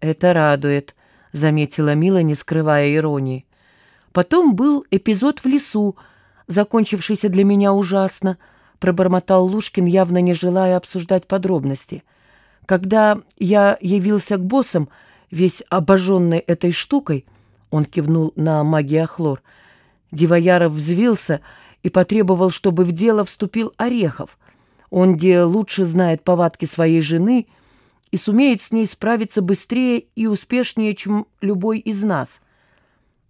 «Это радует», — заметила Мила, не скрывая иронии. Потом был эпизод в лесу, закончившийся для меня ужасно, пробормотал Лушкин, явно не желая обсуждать подробности. Когда я явился к боссам, весь обожженный этой штукой, он кивнул на магиохлор, Дивояров взвился и потребовал, чтобы в дело вступил Орехов. Он где лучше знает повадки своей жены и сумеет с ней справиться быстрее и успешнее, чем любой из нас.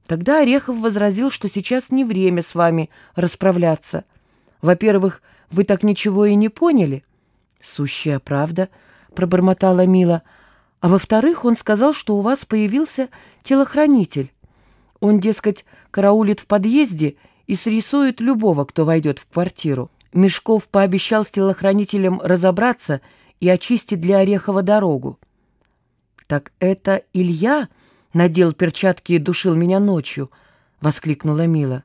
Тогда Орехов возразил, что сейчас не время с вами расправляться. Во-первых, вы так ничего и не поняли. Сущая правда, пробормотала Мила. А во-вторых, он сказал, что у вас появился телохранитель. Он, дескать, караулит в подъезде и срисует любого, кто войдет в квартиру. Мешков пообещал с телохранителем разобраться и очистить для Орехова дорогу. «Так это Илья надел перчатки и душил меня ночью?» — воскликнула Мила.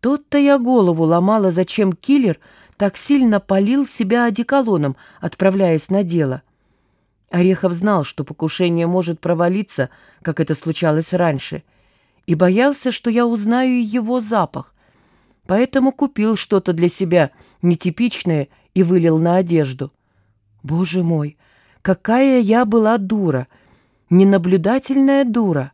«Тот-то я голову ломала, зачем киллер так сильно полил себя одеколоном, отправляясь на дело». Орехов знал, что покушение может провалиться, как это случалось раньше, и боялся, что я узнаю его запах, поэтому купил что-то для себя нетипичное и вылил на одежду. Боже мой, какая я была дура! Ненаблюдательная дура!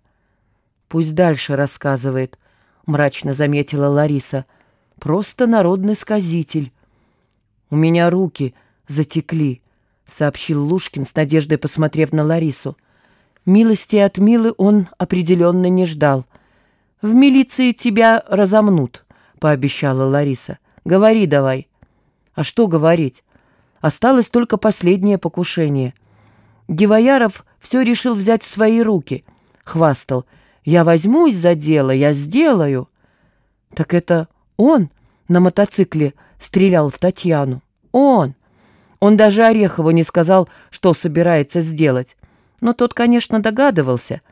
Пусть дальше рассказывает, мрачно заметила Лариса. Просто народный сказитель. У меня руки затекли, сообщил Лушкин с надеждой, посмотрев на Ларису. Милости от Милы он определенно не ждал. «В милиции тебя разомнут», — пообещала Лариса. «Говори давай». «А что говорить? Осталось только последнее покушение. Гивояров все решил взять в свои руки. Хвастал. «Я возьмусь за дело, я сделаю». «Так это он на мотоцикле стрелял в Татьяну? Он!» Он даже Орехову не сказал, что собирается сделать. Но тот, конечно, догадывался —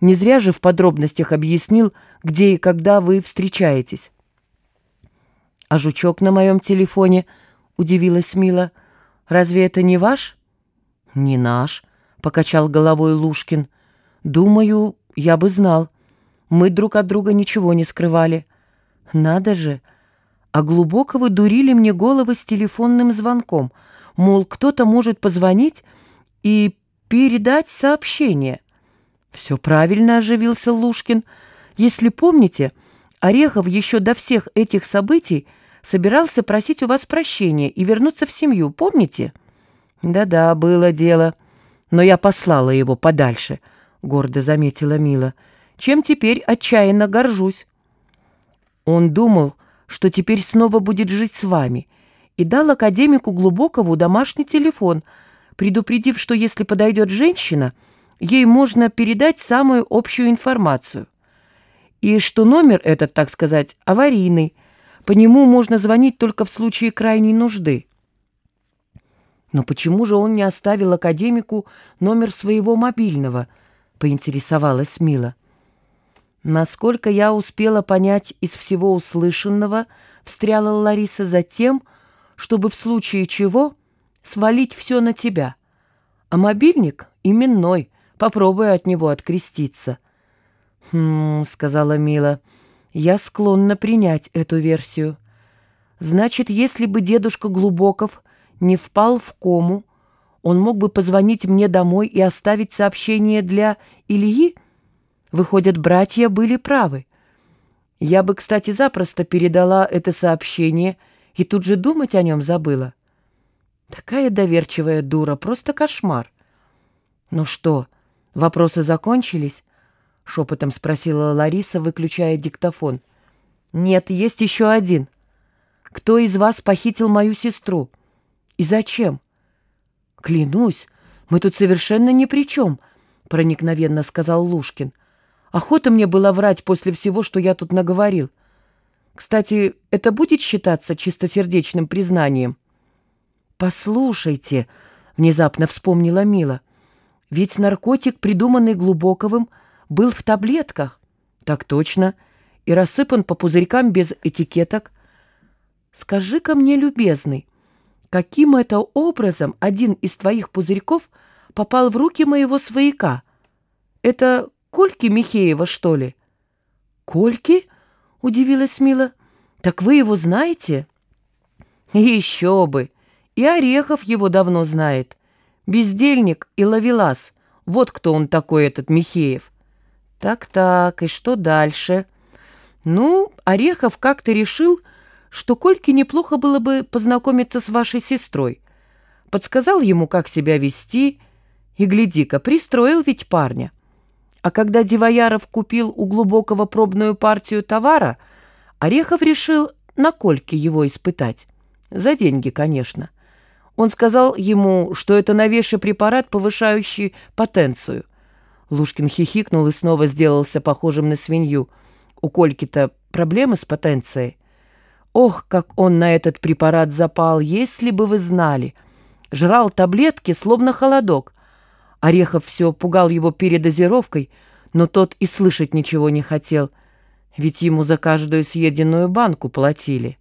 не зря же в подробностях объяснил, где и когда вы встречаетесь. «А жучок на моем телефоне?» — удивилась Мила. «Разве это не ваш?» «Не наш», — покачал головой Лушкин. «Думаю, я бы знал. Мы друг от друга ничего не скрывали». «Надо же! А глубоко вы дурили мне головы с телефонным звонком. Мол, кто-то может позвонить и передать сообщение». «Все правильно», — оживился Лушкин. «Если помните, Орехов еще до всех этих событий собирался просить у вас прощения и вернуться в семью, помните?» «Да-да, было дело. Но я послала его подальше», — гордо заметила Мила. «Чем теперь отчаянно горжусь». Он думал, что теперь снова будет жить с вами, и дал академику Глубокову домашний телефон, предупредив, что если подойдет женщина — ей можно передать самую общую информацию. И что номер этот, так сказать, аварийный, по нему можно звонить только в случае крайней нужды. Но почему же он не оставил академику номер своего мобильного, поинтересовалась Мила. Насколько я успела понять из всего услышанного, встряла Лариса за тем, чтобы в случае чего свалить все на тебя. А мобильник именной — Попробую от него откреститься». «Хм», — сказала Мила, — «я склонна принять эту версию. Значит, если бы дедушка Глубоков не впал в кому, он мог бы позвонить мне домой и оставить сообщение для Ильи? Выходят, братья были правы. Я бы, кстати, запросто передала это сообщение и тут же думать о нем забыла. Такая доверчивая дура, просто кошмар. Ну что, «Вопросы закончились?» — шепотом спросила Лариса, выключая диктофон. «Нет, есть еще один. Кто из вас похитил мою сестру? И зачем?» «Клянусь, мы тут совершенно ни при чем», — проникновенно сказал Лушкин. «Охота мне было врать после всего, что я тут наговорил. Кстати, это будет считаться чистосердечным признанием?» «Послушайте», — внезапно вспомнила Мила, ведь наркотик, придуманный Глубоковым, был в таблетках. Так точно. И рассыпан по пузырькам без этикеток. Скажи-ка мне, любезный, каким это образом один из твоих пузырьков попал в руки моего свояка? Это Кольки Михеева, что ли?» «Кольки?» — удивилась Мила. «Так вы его знаете?» «Еще бы! И Орехов его давно знает. Бездельник и ловелас. Вот кто он такой, этот Михеев». «Так-так, и что дальше?» «Ну, Орехов как-то решил, что Кольке неплохо было бы познакомиться с вашей сестрой. Подсказал ему, как себя вести, и, гляди-ка, пристроил ведь парня. А когда Дивояров купил у Глубокого пробную партию товара, Орехов решил на Кольке его испытать. За деньги, конечно. Он сказал ему, что это новейший препарат, повышающий потенцию. Лушкин хихикнул и снова сделался похожим на свинью — у Кольки-то проблемы с потенцией. Ох, как он на этот препарат запал, если бы вы знали. Жрал таблетки, словно холодок. Орехов все пугал его передозировкой, но тот и слышать ничего не хотел, ведь ему за каждую съеденную банку платили.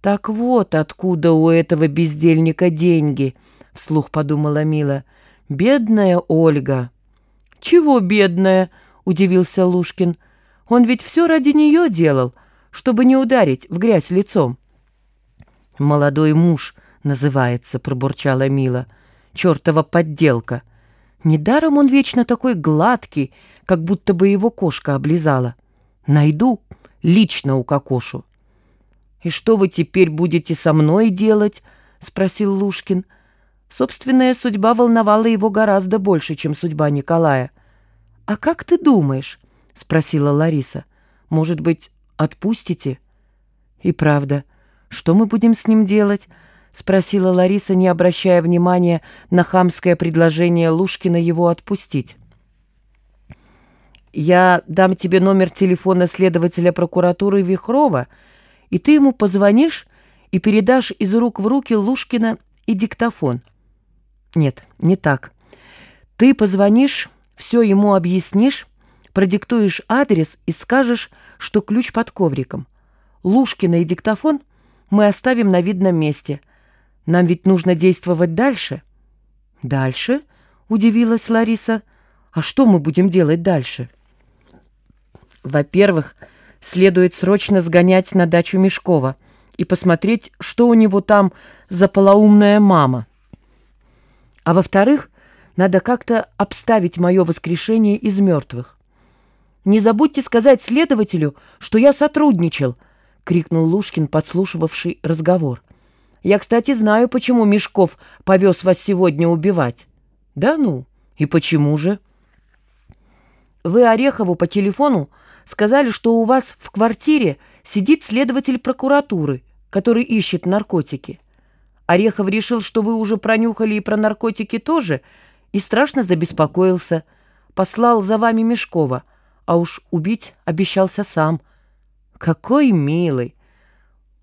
«Так вот откуда у этого бездельника деньги», — вслух подумала Мила. «Бедная Ольга». «Чего бедная?» — удивился Лушкин. Он ведь все ради нее делал, чтобы не ударить в грязь лицом. «Молодой муж» называется, пробурчала Мила. «Чертова подделка! Недаром он вечно такой гладкий, как будто бы его кошка облизала. Найду, лично у кокошу». «И что вы теперь будете со мной делать?» — спросил Лушкин. Собственная судьба волновала его гораздо больше, чем судьба Николая. «А как ты думаешь?» — спросила Лариса. «Может быть, отпустите?» «И правда, что мы будем с ним делать?» — спросила Лариса, не обращая внимания на хамское предложение Лушкина его отпустить. «Я дам тебе номер телефона следователя прокуратуры Вихрова, и ты ему позвонишь и передашь из рук в руки Лушкина и диктофон». «Нет, не так. Ты позвонишь, все ему объяснишь, продиктуешь адрес и скажешь, что ключ под ковриком. Лушкина и диктофон мы оставим на видном месте. Нам ведь нужно действовать дальше». «Дальше?» — удивилась Лариса. «А что мы будем делать дальше?» «Во-первых, следует срочно сгонять на дачу Мешкова и посмотреть, что у него там за полоумная мама. А во-вторых, надо как-то обставить мое воскрешение из мертвых. Не забудьте сказать следователю, что я сотрудничал!» — крикнул Лушкин, подслушивавший разговор. «Я, кстати, знаю, почему Мешков повез вас сегодня убивать». «Да ну? И почему же?» «Вы Орехову по телефону сказали, что у вас в квартире сидит следователь прокуратуры, который ищет наркотики. Орехов решил, что вы уже пронюхали и про наркотики тоже, и страшно забеспокоился. Послал за вами Мешкова» а уж убить обещался сам. Какой милый!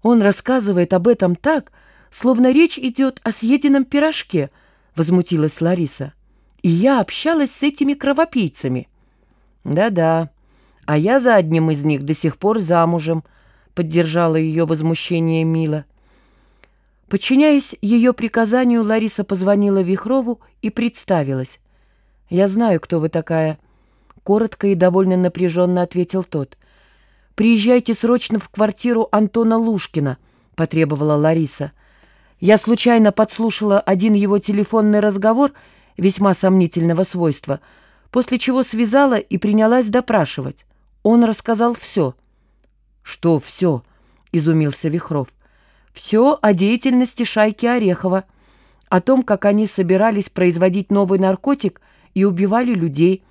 Он рассказывает об этом так, словно речь идет о съеденном пирожке, возмутилась Лариса. И я общалась с этими кровопийцами. Да-да, а я за одним из них до сих пор замужем, поддержала ее возмущение Мила. Подчиняясь ее приказанию, Лариса позвонила Вихрову и представилась. «Я знаю, кто вы такая коротко и довольно напряженно ответил тот. «Приезжайте срочно в квартиру Антона Лушкина», — потребовала Лариса. «Я случайно подслушала один его телефонный разговор весьма сомнительного свойства, после чего связала и принялась допрашивать. Он рассказал все». «Что все?» — изумился Вихров. «Все о деятельности шайки Орехова, о том, как они собирались производить новый наркотик и убивали людей»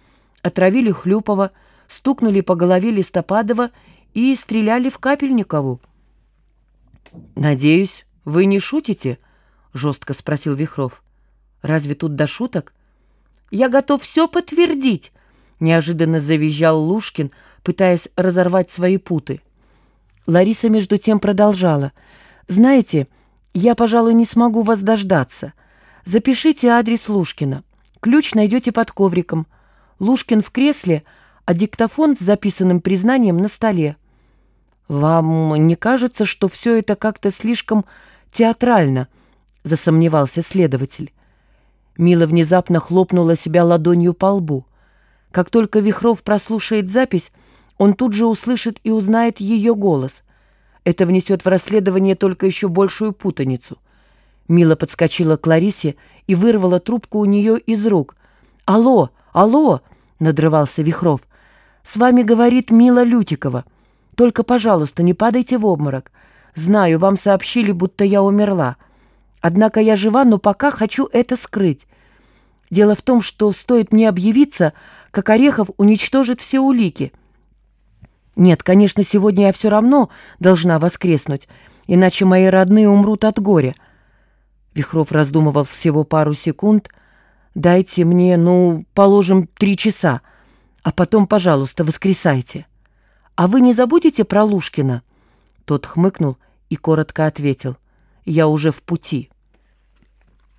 отравили Хлюпова, стукнули по голове Листопадова и стреляли в Капельникову. «Надеюсь, вы не шутите?» — жестко спросил Вихров. «Разве тут до шуток?» «Я готов все подтвердить», — неожиданно завизжал Лушкин, пытаясь разорвать свои путы. Лариса между тем продолжала. «Знаете, я, пожалуй, не смогу вас дождаться. Запишите адрес Лушкина. Ключ найдете под ковриком. Лушкин в кресле, а диктофон с записанным признанием на столе. «Вам не кажется, что все это как-то слишком театрально?» — засомневался следователь. Мила внезапно хлопнула себя ладонью по лбу. Как только Вихров прослушает запись, он тут же услышит и узнает ее голос. Это внесет в расследование только еще большую путаницу. Мила подскочила к Ларисе и вырвала трубку у нее из рук. «Алло, алло!» — надрывался Вихров. «С вами говорит Мила Лютикова. Только, пожалуйста, не падайте в обморок. Знаю, вам сообщили, будто я умерла. Однако я жива, но пока хочу это скрыть. Дело в том, что стоит мне объявиться, как Орехов уничтожит все улики. Нет, конечно, сегодня я все равно должна воскреснуть, иначе мои родные умрут от горя. Вихров раздумывал всего пару секунд. «Дайте мне, ну, положим, три часа, а потом, пожалуйста, воскресайте. А вы не забудете про Лушкина?» Тот хмыкнул и коротко ответил. «Я уже в пути».